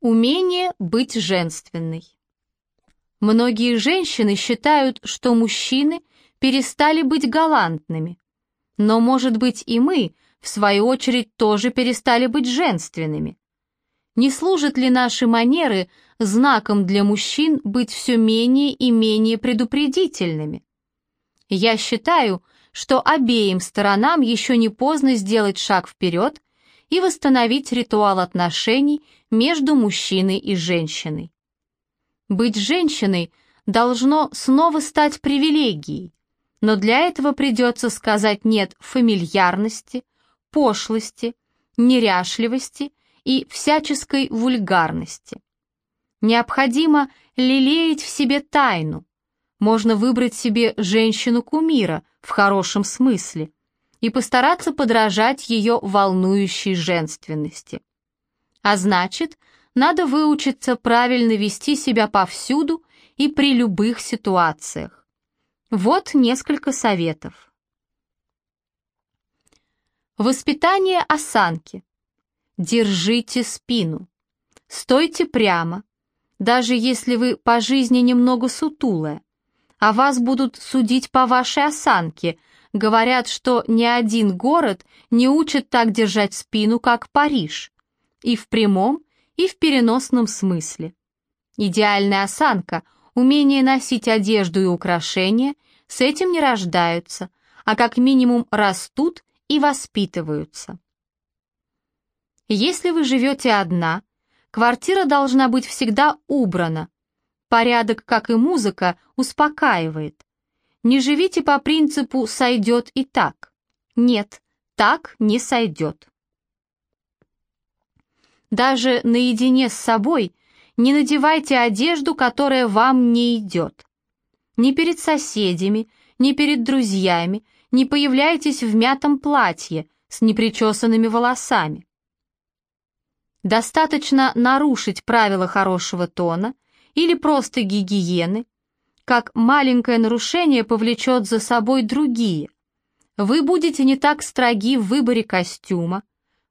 Умение быть женственной. Многие женщины считают, что мужчины перестали быть галантными. Но, может быть, и мы, в свою очередь, тоже перестали быть женственными. Не служат ли наши манеры знаком для мужчин быть все менее и менее предупредительными? Я считаю, что обеим сторонам еще не поздно сделать шаг вперед и восстановить ритуал отношений между мужчиной и женщиной. Быть женщиной должно снова стать привилегией, но для этого придется сказать «нет» фамильярности, пошлости, неряшливости и всяческой вульгарности. Необходимо лелеять в себе тайну. Можно выбрать себе женщину-кумира в хорошем смысле – и постараться подражать ее волнующей женственности. А значит, надо выучиться правильно вести себя повсюду и при любых ситуациях. Вот несколько советов. Воспитание осанки. Держите спину. Стойте прямо, даже если вы по жизни немного сутулая, а вас будут судить по вашей осанке – Говорят, что ни один город не учит так держать спину, как Париж. И в прямом, и в переносном смысле. Идеальная осанка, умение носить одежду и украшения с этим не рождаются, а как минимум растут и воспитываются. Если вы живете одна, квартира должна быть всегда убрана. Порядок, как и музыка, успокаивает. Не живите по принципу «сойдет и так». Нет, так не сойдет. Даже наедине с собой не надевайте одежду, которая вам не идет. Ни перед соседями, ни перед друзьями не появляйтесь в мятом платье с непричесанными волосами. Достаточно нарушить правила хорошего тона или просто гигиены, как маленькое нарушение повлечет за собой другие. Вы будете не так строги в выборе костюма,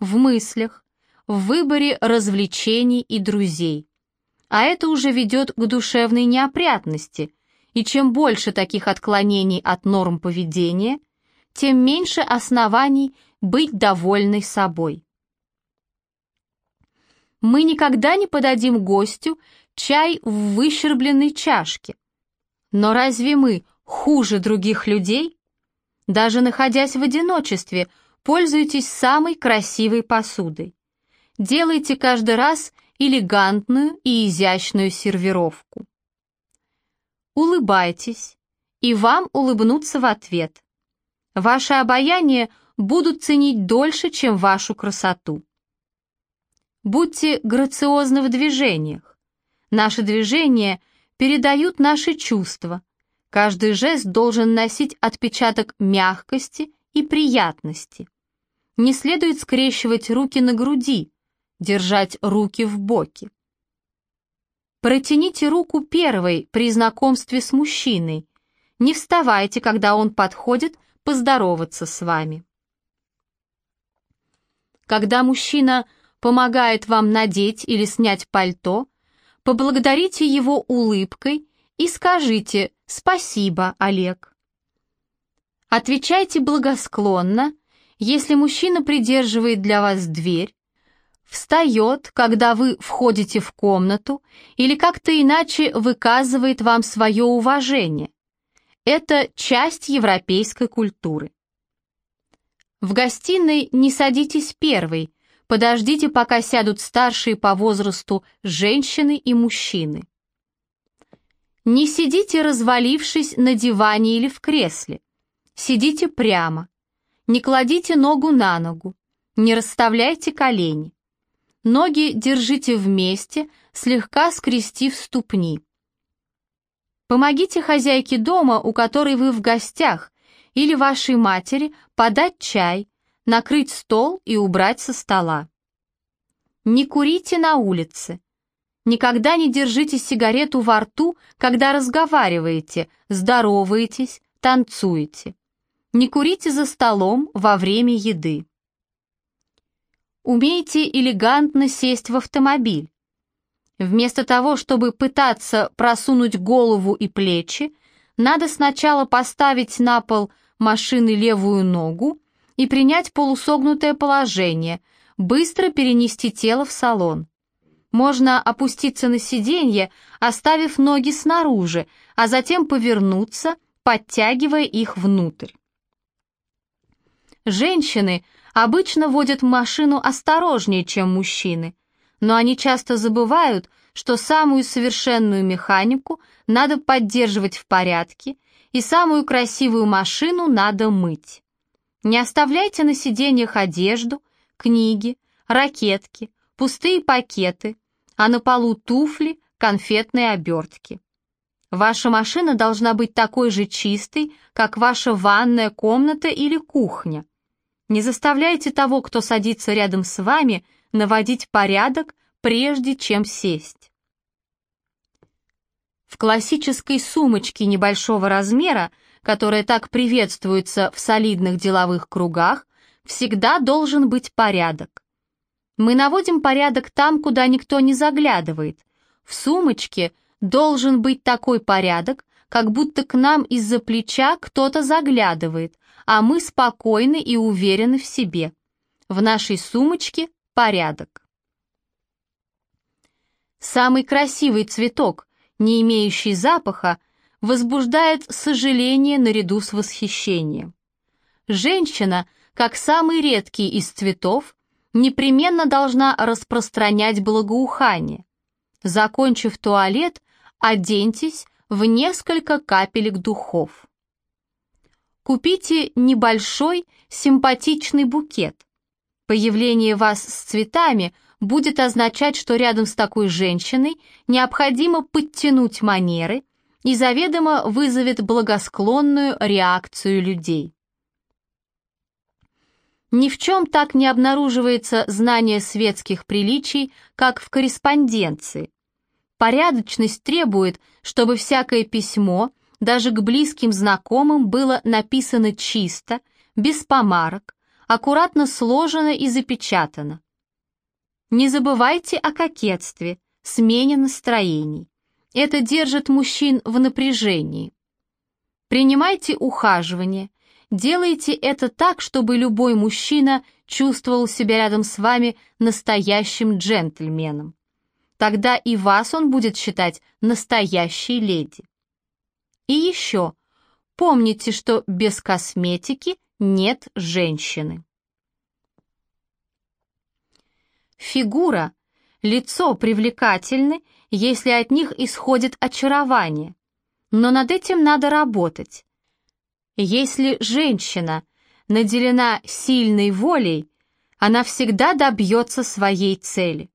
в мыслях, в выборе развлечений и друзей. А это уже ведет к душевной неопрятности, и чем больше таких отклонений от норм поведения, тем меньше оснований быть довольной собой. Мы никогда не подадим гостю чай в выщербленной чашке, но разве мы хуже других людей? Даже находясь в одиночестве, пользуйтесь самой красивой посудой. Делайте каждый раз элегантную и изящную сервировку. Улыбайтесь, и вам улыбнутся в ответ. Ваше обаяние будут ценить дольше, чем вашу красоту. Будьте грациозны в движениях. Наши движения – передают наши чувства. Каждый жест должен носить отпечаток мягкости и приятности. Не следует скрещивать руки на груди, держать руки в боки. Протяните руку первой при знакомстве с мужчиной. Не вставайте, когда он подходит поздороваться с вами. Когда мужчина помогает вам надеть или снять пальто, поблагодарите его улыбкой и скажите «Спасибо, Олег». Отвечайте благосклонно, если мужчина придерживает для вас дверь, встает, когда вы входите в комнату или как-то иначе выказывает вам свое уважение. Это часть европейской культуры. В гостиной не садитесь первой, Подождите, пока сядут старшие по возрасту женщины и мужчины. Не сидите, развалившись на диване или в кресле. Сидите прямо. Не кладите ногу на ногу. Не расставляйте колени. Ноги держите вместе, слегка скрестив ступни. Помогите хозяйке дома, у которой вы в гостях, или вашей матери подать чай, накрыть стол и убрать со стола. Не курите на улице. Никогда не держите сигарету во рту, когда разговариваете, здороваетесь, танцуете. Не курите за столом во время еды. Умейте элегантно сесть в автомобиль. Вместо того, чтобы пытаться просунуть голову и плечи, надо сначала поставить на пол машины левую ногу и принять полусогнутое положение, быстро перенести тело в салон. Можно опуститься на сиденье, оставив ноги снаружи, а затем повернуться, подтягивая их внутрь. Женщины обычно водят машину осторожнее, чем мужчины, но они часто забывают, что самую совершенную механику надо поддерживать в порядке и самую красивую машину надо мыть. Не оставляйте на сиденьях одежду, книги, ракетки, пустые пакеты, а на полу туфли, конфетные обертки. Ваша машина должна быть такой же чистой, как ваша ванная комната или кухня. Не заставляйте того, кто садится рядом с вами, наводить порядок, прежде чем сесть. В классической сумочке небольшого размера, которая так приветствуется в солидных деловых кругах, всегда должен быть порядок. Мы наводим порядок там, куда никто не заглядывает. В сумочке должен быть такой порядок, как будто к нам из-за плеча кто-то заглядывает, а мы спокойны и уверены в себе. В нашей сумочке порядок. Самый красивый цветок, не имеющий запаха, возбуждает сожаление наряду с восхищением. Женщина, как самый редкий из цветов, непременно должна распространять благоухание. Закончив туалет, оденьтесь в несколько капелек духов. Купите небольшой симпатичный букет. Появление вас с цветами будет означать, что рядом с такой женщиной необходимо подтянуть манеры и заведомо вызовет благосклонную реакцию людей. Ни в чем так не обнаруживается знание светских приличий, как в корреспонденции. Порядочность требует, чтобы всякое письмо – даже к близким знакомым было написано чисто, без помарок, аккуратно сложено и запечатано. Не забывайте о кокетстве, смене настроений. Это держит мужчин в напряжении. Принимайте ухаживание, делайте это так, чтобы любой мужчина чувствовал себя рядом с вами настоящим джентльменом. Тогда и вас он будет считать настоящей леди. И еще, помните, что без косметики нет женщины. Фигура, лицо привлекательны, если от них исходит очарование. Но над этим надо работать. Если женщина наделена сильной волей, она всегда добьется своей цели.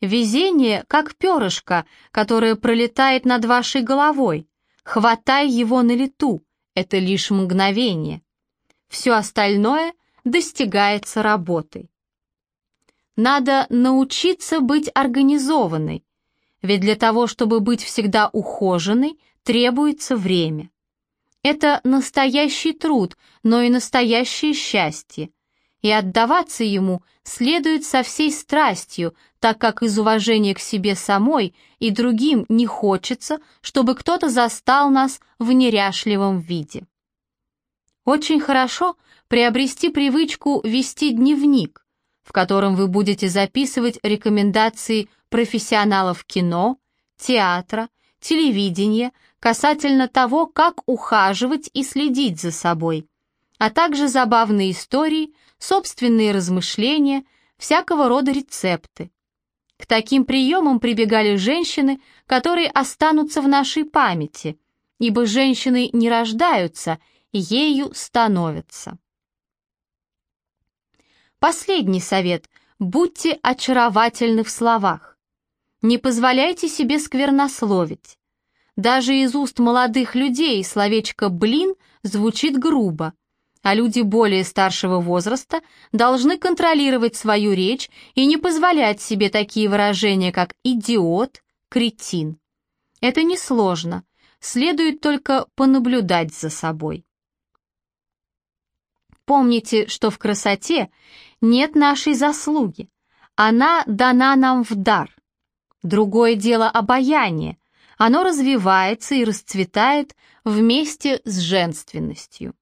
Везение, как перышко, которое пролетает над вашей головой. Хватай его на лету, это лишь мгновение. Все остальное достигается работой. Надо научиться быть организованной, ведь для того, чтобы быть всегда ухоженной, требуется время. Это настоящий труд, но и настоящее счастье и отдаваться ему следует со всей страстью, так как из уважения к себе самой и другим не хочется, чтобы кто-то застал нас в неряшливом виде. Очень хорошо приобрести привычку вести дневник, в котором вы будете записывать рекомендации профессионалов кино, театра, телевидения касательно того, как ухаживать и следить за собой, а также забавные истории – собственные размышления, всякого рода рецепты. К таким приемам прибегали женщины, которые останутся в нашей памяти, ибо женщины не рождаются, ею становятся. Последний совет – будьте очаровательны в словах. Не позволяйте себе сквернословить. Даже из уст молодых людей словечко «блин» звучит грубо – а люди более старшего возраста должны контролировать свою речь и не позволять себе такие выражения, как «идиот», «кретин». Это несложно, следует только понаблюдать за собой. Помните, что в красоте нет нашей заслуги. Она дана нам в дар. Другое дело обаяние. Оно развивается и расцветает вместе с женственностью.